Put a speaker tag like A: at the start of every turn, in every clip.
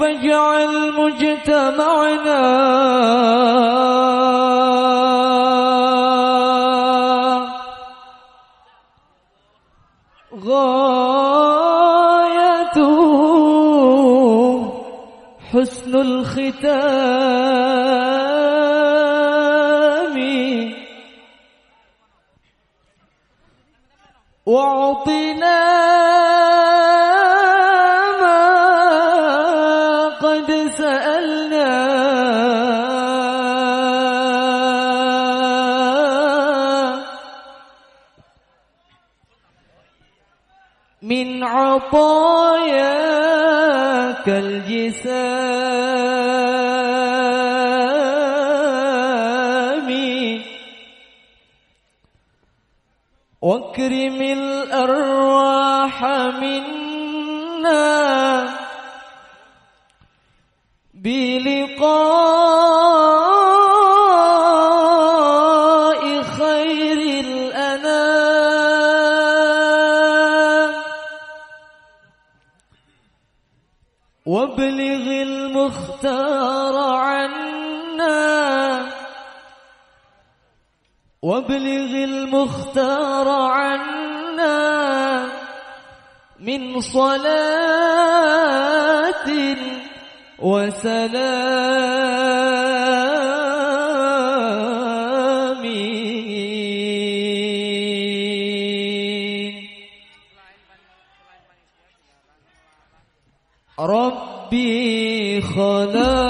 A: فاجعل مجتمعنا غايته حسن الختام. وأعطنا من عطاياك الجسام. واكرم الأرواح منا بلقاء وابلغ المختار عنا. وابلغ المختار عنا من صلاة وسلام. خلق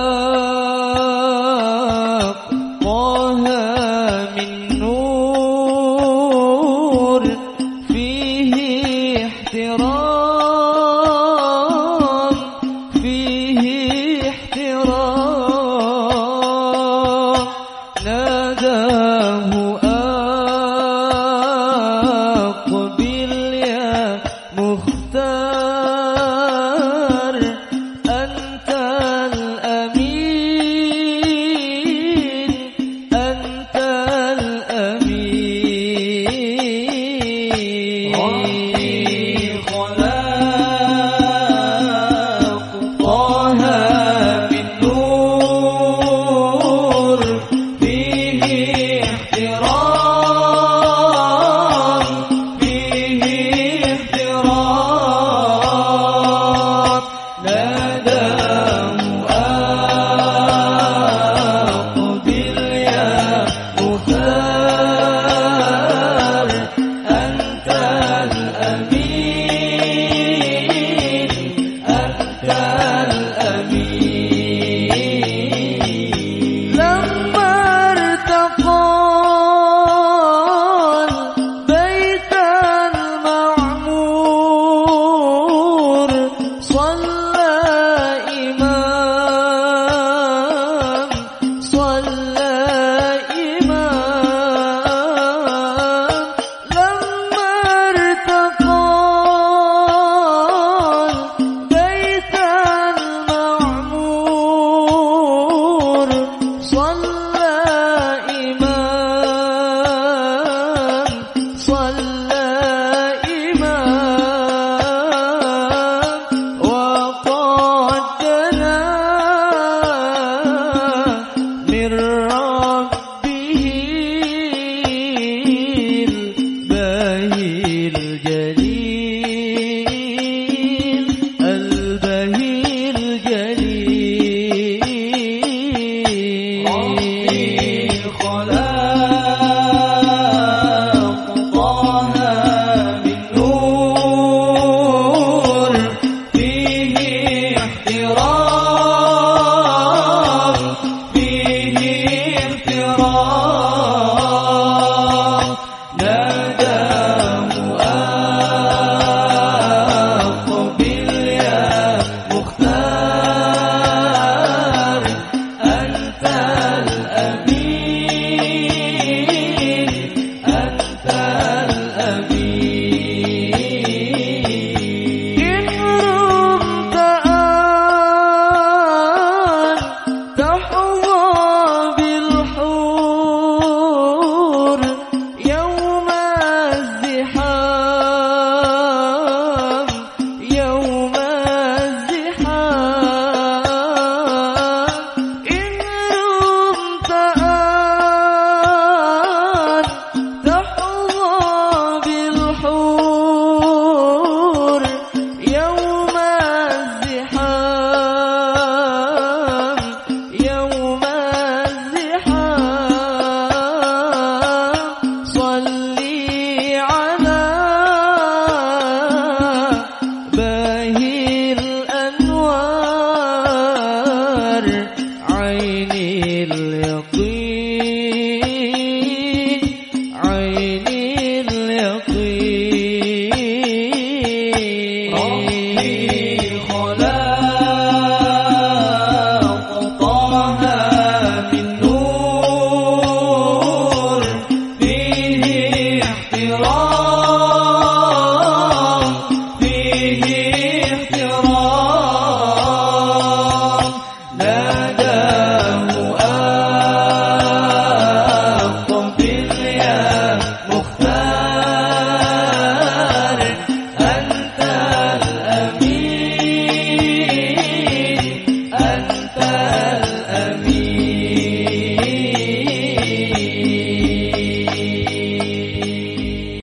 B: Oh.